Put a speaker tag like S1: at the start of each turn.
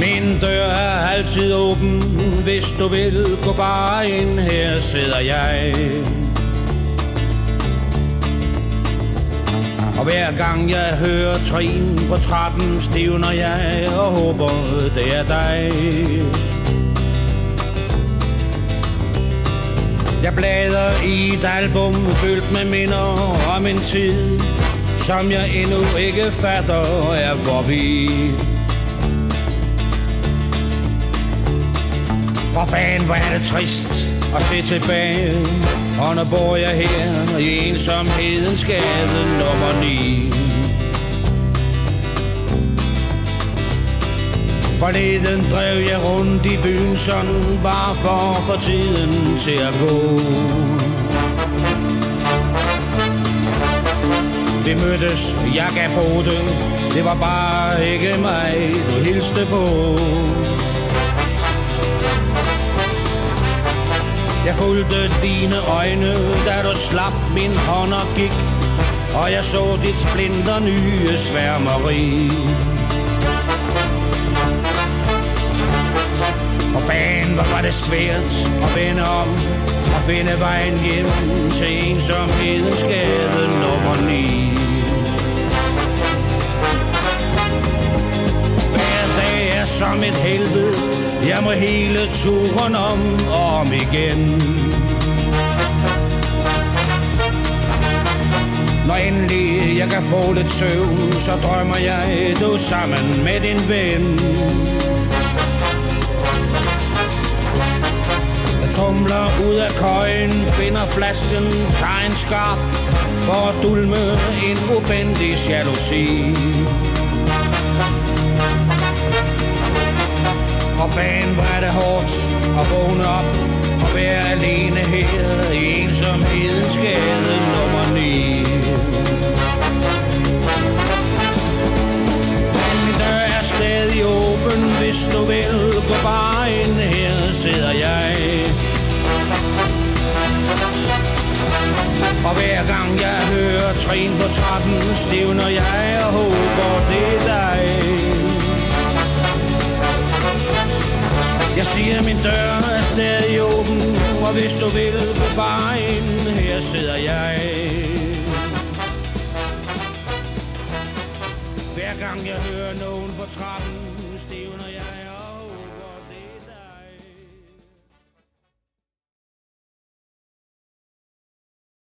S1: Min dør er altid åben, hvis du vil gå bare ind, her sidder jeg. Og hver gang jeg hører trin på trappen, stivner jeg og håber, det er dig. Jeg bladrer i et album fyldt med minder om en tid, som jeg endnu ikke fatter er forbi. For fanden, hvor er det trist at se tilbage. Og nu bor jeg her i ensomhedens gade nummer 9 Forleden drev jeg rundt i byen sådan Bare for at få tiden til at gå. Vi mødtes, jeg gav på det. Det var bare ikke mig, du hilste på. Fulgte dine øjne, da du slap min hånd og gik Og jeg så dit splinter nye sværmeri. Og fan, hvor var det svært at vende om Og finde vejen hjem til ensomhedens gade nummer 9 Hver dag er som et helvede jeg må hele turen om og om igen. Når endelig jeg kan få lidt søvn Så drømmer jeg du sammen med din ven. Jeg tumler ud af køjen Finder flasken, tager en skarp For at dulme en ubendig jalousi. Vågne op og være alene her i ensomhedens gade nummer 9. Men min dør er stadig åben, hvis du vil gå bare ind, her sidder jeg. Og hver gang jeg hører trin på trappen, stivner jeg og håber, Jeg siger, min dør er stadig åben, og hvis du vil gå bare ind, her sidder jeg. Hver gang jeg hører nogen på trappen, stivner jeg.